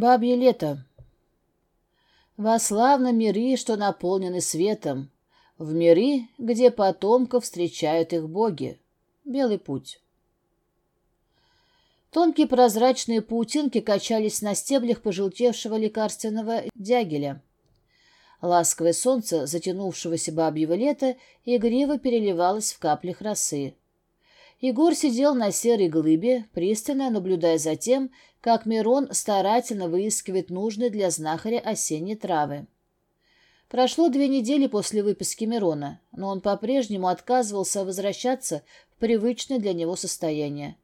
Бабье лето. Во славном мире, что наполнены светом, в мире, где потомков встречают их боги. Белый путь. Тонкие прозрачные паутинки качались на стеблях пожелтевшего лекарственного дягеля. Ласковое солнце, затянувшегося бабьего лета, игриво переливалось в каплях росы. Егор сидел на серой глыбе, пристально наблюдая за тем, как Мирон старательно выискивает нужные для знахаря осенние травы. Прошло две недели после выписки Мирона, но он по-прежнему отказывался возвращаться в привычное для него состояние.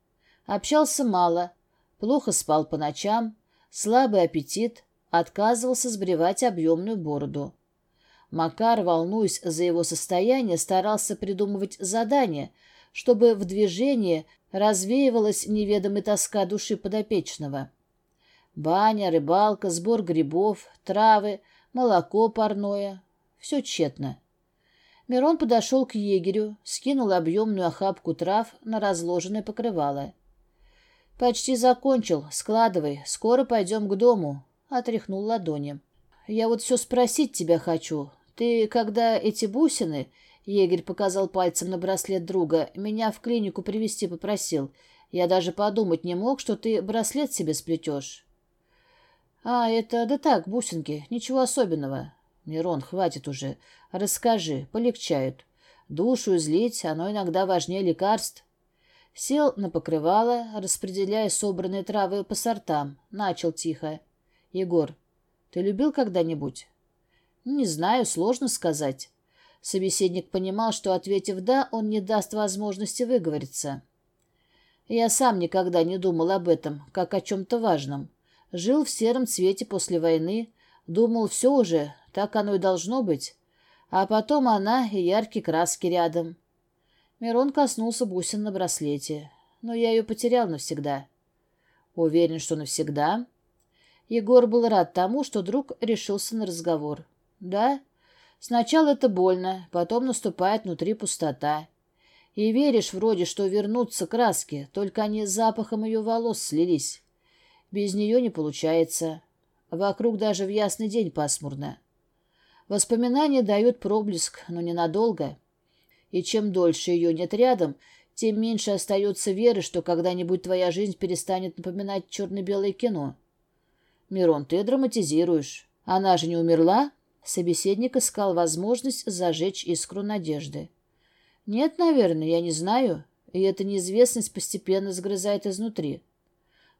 Общался мало, плохо спал по ночам, слабый аппетит, отказывался сбривать объемную бороду. Макар, волнуясь за его состояние, старался придумывать задания — чтобы в движении развеивалась неведомая тоска души подопечного. Баня, рыбалка, сбор грибов, травы, молоко парное — все тщетно. Мирон подошел к егерю, скинул объемную охапку трав на разложенное покрывало. «Почти закончил. Складывай. Скоро пойдем к дому», — отряхнул ладони. «Я вот все спросить тебя хочу. Ты, когда эти бусины Егерь показал пальцем на браслет друга. «Меня в клинику привести попросил. Я даже подумать не мог, что ты браслет себе сплетешь». «А, это да так, бусинки. Ничего особенного». «Мирон, хватит уже. Расскажи, полегчает. Душу излить, оно иногда важнее лекарств». Сел на покрывало, распределяя собранные травы по сортам. Начал тихо. «Егор, ты любил когда-нибудь?» «Не знаю, сложно сказать». Собеседник понимал, что, ответив «да», он не даст возможности выговориться. Я сам никогда не думал об этом, как о чем-то важном. Жил в сером цвете после войны, думал, все уже, так оно и должно быть. А потом она и яркие краски рядом. Мирон коснулся бусин на браслете. Но я ее потерял навсегда. Уверен, что навсегда. Егор был рад тому, что друг решился на разговор. Да, Сначала это больно, потом наступает внутри пустота. И веришь вроде, что вернутся краски, только они с запахом ее волос слились. Без нее не получается. Вокруг даже в ясный день пасмурно. Воспоминания дают проблеск, но ненадолго. И чем дольше ее нет рядом, тем меньше остается веры, что когда-нибудь твоя жизнь перестанет напоминать черно-белое кино. Мирон, ты драматизируешь. Она же не умерла? Собеседник искал возможность зажечь искру надежды. «Нет, наверное, я не знаю, и эта неизвестность постепенно сгрызает изнутри».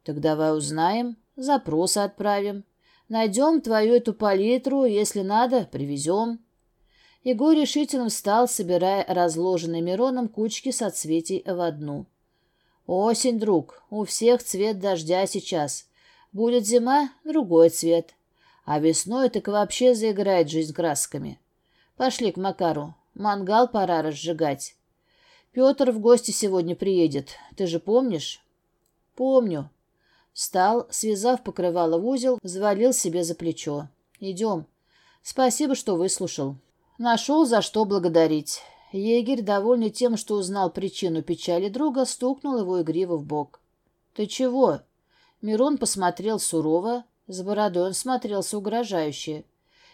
«Так давай узнаем, запросы отправим. Найдем твою эту палитру, если надо, привезем». Егор решительно встал, собирая разложенные Мироном кучки соцветий в одну. «Осень, друг, у всех цвет дождя сейчас. Будет зима — другой цвет. А весной так вообще заиграет жизнь красками. Пошли к Макару. Мангал пора разжигать. Петр в гости сегодня приедет. Ты же помнишь? Помню. Встал, связав покрывало в узел, взвалил себе за плечо. Идем. Спасибо, что выслушал. Нашел, за что благодарить. Егерь, довольный тем, что узнал причину печали друга, стукнул его игриво в бок. «Ты чего?» Мирон посмотрел сурово, с бородой он смотрелся угрожающе.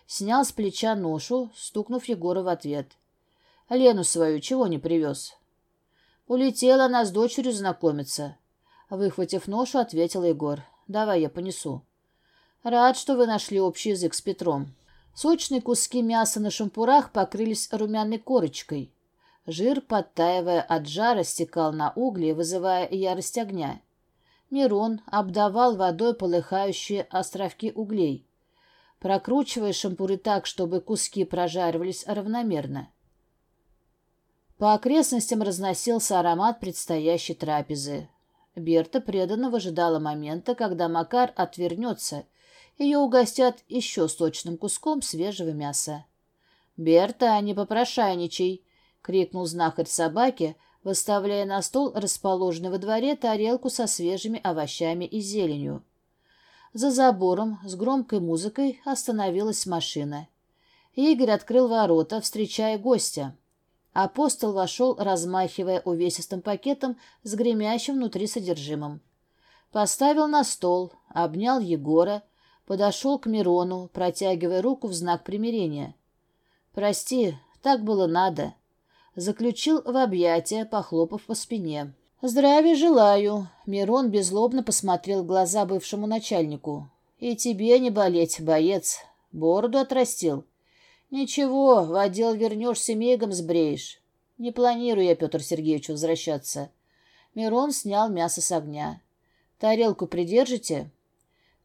Снял с плеча ношу, стукнув Егора в ответ. «Лену свою чего не привез?» «Улетела она с дочерью знакомиться». Выхватив ношу, ответил Егор. «Давай я понесу». «Рад, что вы нашли общий язык с Петром». Сочные куски мяса на шампурах покрылись румяной корочкой. Жир, подтаивая от жара, стекал на угли, вызывая ярость огня. Мирон обдавал водой полыхающие островки углей, прокручивая шампуры так, чтобы куски прожаривались равномерно. По окрестностям разносился аромат предстоящей трапезы. Берта преданно выжидала момента, когда Макар отвернется, ее угостят еще сочным куском свежего мяса. «Берта, не попрошайничай!» — крикнул знахарь собаке, выставляя на стол расположенный во дворе тарелку со свежими овощами и зеленью. За забором с громкой музыкой остановилась машина. Игорь открыл ворота, встречая гостя. Апостол вошел, размахивая увесистым пакетом с гремящим внутри содержимым. Поставил на стол, обнял Егора, Подошел к Мирону, протягивая руку в знак примирения. «Прости, так было надо». Заключил в объятия, похлопав по спине. «Здравия желаю!» Мирон беззлобно посмотрел в глаза бывшему начальнику. «И тебе не болеть, боец. Бороду отрастил. Ничего, в отдел вернешься, мигом сбреешь. Не планирую я, Петр Сергеевич, возвращаться». Мирон снял мясо с огня. «Тарелку придержите?»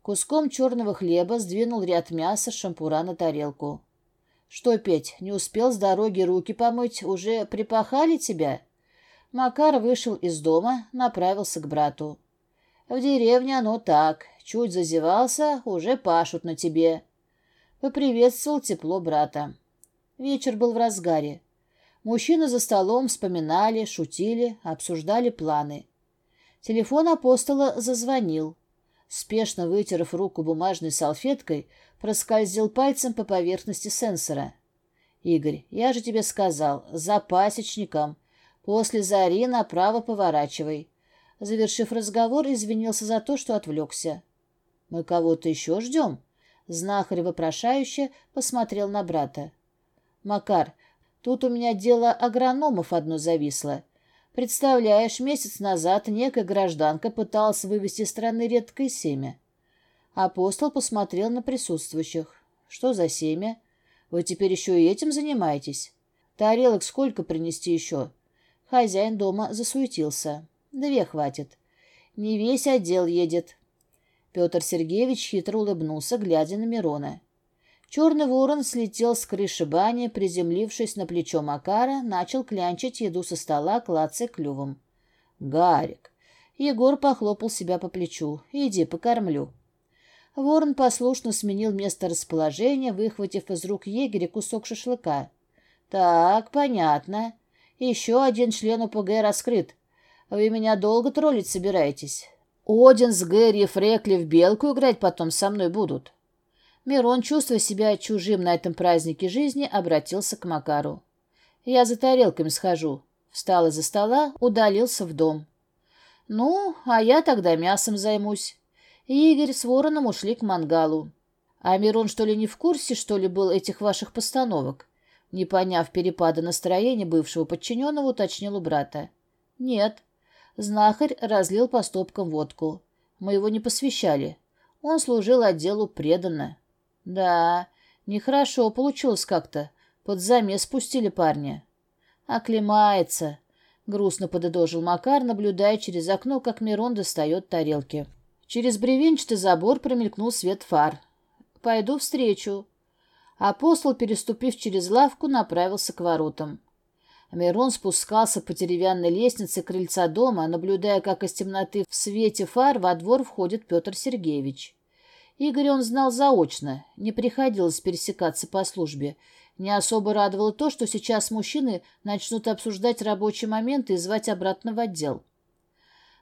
Куском черного хлеба сдвинул ряд мяса шампура на тарелку. «Что, Петь, не успел с дороги руки помыть? Уже припахали тебя?» Макар вышел из дома, направился к брату. «В деревне оно так. Чуть зазевался, уже пашут на тебе». Поприветствовал тепло брата. Вечер был в разгаре. Мужчины за столом вспоминали, шутили, обсуждали планы. Телефон апостола зазвонил. Спешно вытерев руку бумажной салфеткой, проскользил пальцем по поверхности сенсора. «Игорь, я же тебе сказал, за пасечником. После зари направо поворачивай». Завершив разговор, извинился за то, что отвлекся. «Мы кого-то еще ждем?» Знахарь вопрошающе посмотрел на брата. «Макар, тут у меня дело агрономов одно зависло. Представляешь, месяц назад некая гражданка пыталась вывести из страны редкое семя. Апостол посмотрел на присутствующих. «Что за семя? Вы теперь еще и этим занимаетесь? Тарелок сколько принести еще?» Хозяин дома засуетился. «Две хватит. Не весь отдел едет». Петр Сергеевич хитро улыбнулся, глядя на Мирона. Черный ворон слетел с крыши бани, приземлившись на плечо Макара, начал клянчить еду со стола, клацая клювом. «Гарик!» Егор похлопал себя по плечу. «Иди, покормлю». Ворон послушно сменил место расположения, выхватив из рук егеря кусок шашлыка. «Так, понятно. Еще один член УПГ раскрыт. Вы меня долго троллить собираетесь? Один с Гэри и Фрекли в белку играть потом со мной будут?» Мирон, чувствуя себя чужим на этом празднике жизни, обратился к Макару. «Я за тарелками схожу». Встал из-за стола, удалился в дом. «Ну, а я тогда мясом займусь». Игорь с Вороном ушли к мангалу. «А Мирон, что ли, не в курсе, что ли, был этих ваших постановок?» Не поняв перепада настроения бывшего подчиненного, уточнил у брата. «Нет». Знахарь разлил по стопкам водку. Мы его не посвящали. Он служил отделу преданно. Да, нехорошо получилось как-то. Под замес спустили парня. Оклемается, грустно подытожил Макар, наблюдая через окно, как Мирон достает тарелки. Через бревенчатый забор промелькнул свет фар. «Пойду встречу». Апостол, переступив через лавку, направился к воротам. Мирон спускался по деревянной лестнице крыльца дома, наблюдая, как из темноты в свете фар во двор входит Петр Сергеевич. Игоря он знал заочно, не приходилось пересекаться по службе. Не особо радовало то, что сейчас мужчины начнут обсуждать рабочие моменты и звать обратно в отдел.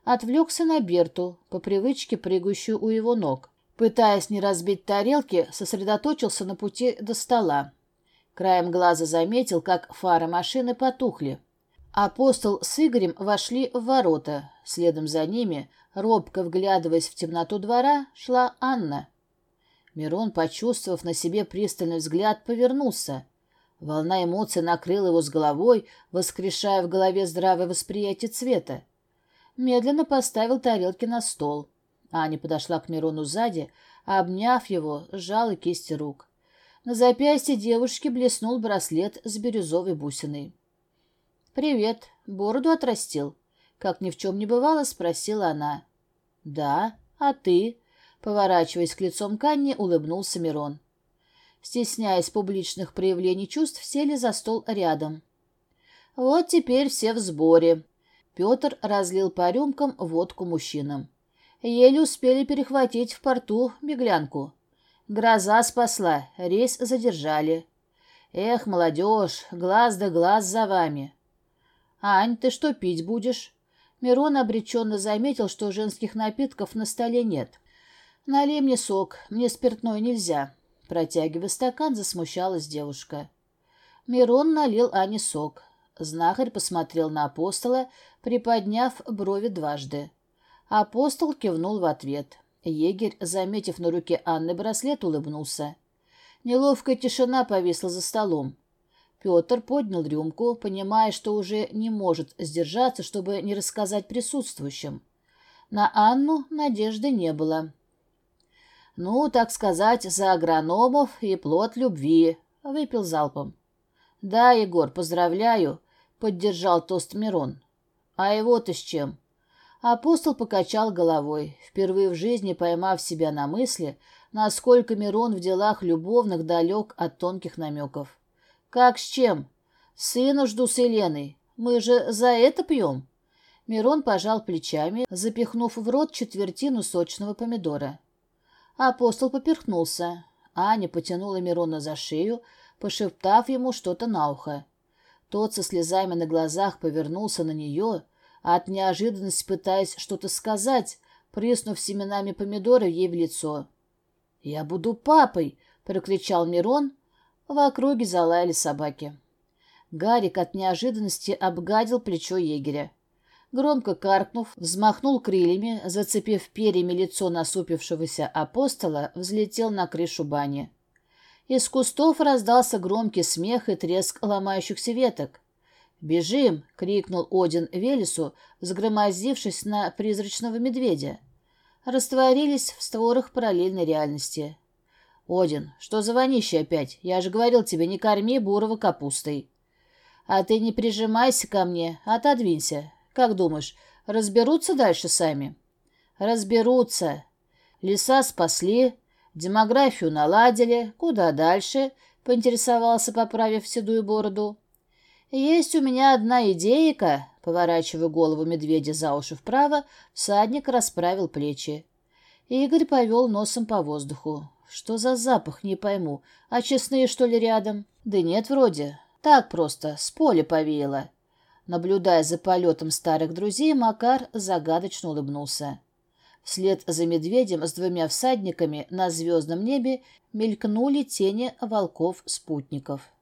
Отвлекся на Берту, по привычке прыгающую у его ног. Пытаясь не разбить тарелки, сосредоточился на пути до стола. Краем глаза заметил, как фары машины потухли. Апостол с Игорем вошли в ворота. Следом за ними Робко вглядываясь в темноту двора, шла Анна. Мирон, почувствовав на себе пристальный взгляд, повернулся. Волна эмоций накрыла его с головой, воскрешая в голове здравое восприятие цвета. Медленно поставил тарелки на стол. Аня подошла к Мирону сзади, обняв его, сжала кисти рук. На запястье девушки блеснул браслет с бирюзовой бусиной. «Привет. Бороду отрастил?» Как ни в чем не бывало, спросила она. «Да, а ты?» Поворачиваясь к лицом Канни, улыбнулся Мирон. Стесняясь публичных проявлений чувств, сели за стол рядом. «Вот теперь все в сборе». Петр разлил по рюмкам водку мужчинам. Еле успели перехватить в порту беглянку. Гроза спасла, рейс задержали. Эх, молодежь, глаз да глаз за вами. Ань, ты что пить будешь? Мирон обреченно заметил, что женских напитков на столе нет. «Налей мне сок, мне спиртное нельзя». Протягивая стакан, засмущалась девушка. Мирон налил Ане сок. Знахарь посмотрел на апостола, приподняв брови дважды. Апостол кивнул в ответ. Егерь, заметив на руке Анны браслет, улыбнулся. Неловкая тишина повисла за столом. Петр поднял рюмку, понимая, что уже не может сдержаться, чтобы не рассказать присутствующим. На Анну надежды не было. «Ну, так сказать, за агрономов и плод любви», — выпил залпом. «Да, Егор, поздравляю», — поддержал тост Мирон. «А его-то с чем?» Апостол покачал головой, впервые в жизни поймав себя на мысли, насколько Мирон в делах любовных далек от тонких намеков. «Как с чем? Сына жду с Еленой. Мы же за это пьем?» Мирон пожал плечами, запихнув в рот четвертину сочного помидора. Апостол поперхнулся. Аня потянула Мирона за шею, пошептав ему что-то на ухо. Тот со слезами на глазах повернулся на нее, а от неожиданности пытаясь что-то сказать, приснув семенами помидора ей в лицо. «Я буду папой!» — прокричал Мирон. В округе залаяли собаки. Гарик от неожиданности обгадил плечо егеря. Громко каркнув, взмахнул крыльями, зацепив перьями лицо насупившегося апостола, взлетел на крышу бани. Из кустов раздался громкий смех и треск ломающихся веток. «Бежим!» — крикнул Один Велесу, взгромоздившись на призрачного медведя. Растворились в створах параллельной реальности. «Один, что за вонище опять? Я же говорил тебе, не корми бурого капустой». «А ты не прижимайся ко мне, отодвинься. Как думаешь, разберутся дальше сами?» «Разберутся. Леса спасли, Демографию наладили. Куда дальше? Поинтересовался, поправив седую бороду. Есть у меня одна идейка. Поворачивая голову медведя за уши вправо, всадник расправил плечи. Игорь повел носом по воздуху. Что за запах, не пойму. А честные, что ли, рядом? Да нет, вроде. Так просто, с поля повеяло. Наблюдая за полетом старых друзей, Макар загадочно улыбнулся. Вслед за медведем с двумя всадниками на звездном небе мелькнули тени волков-спутников.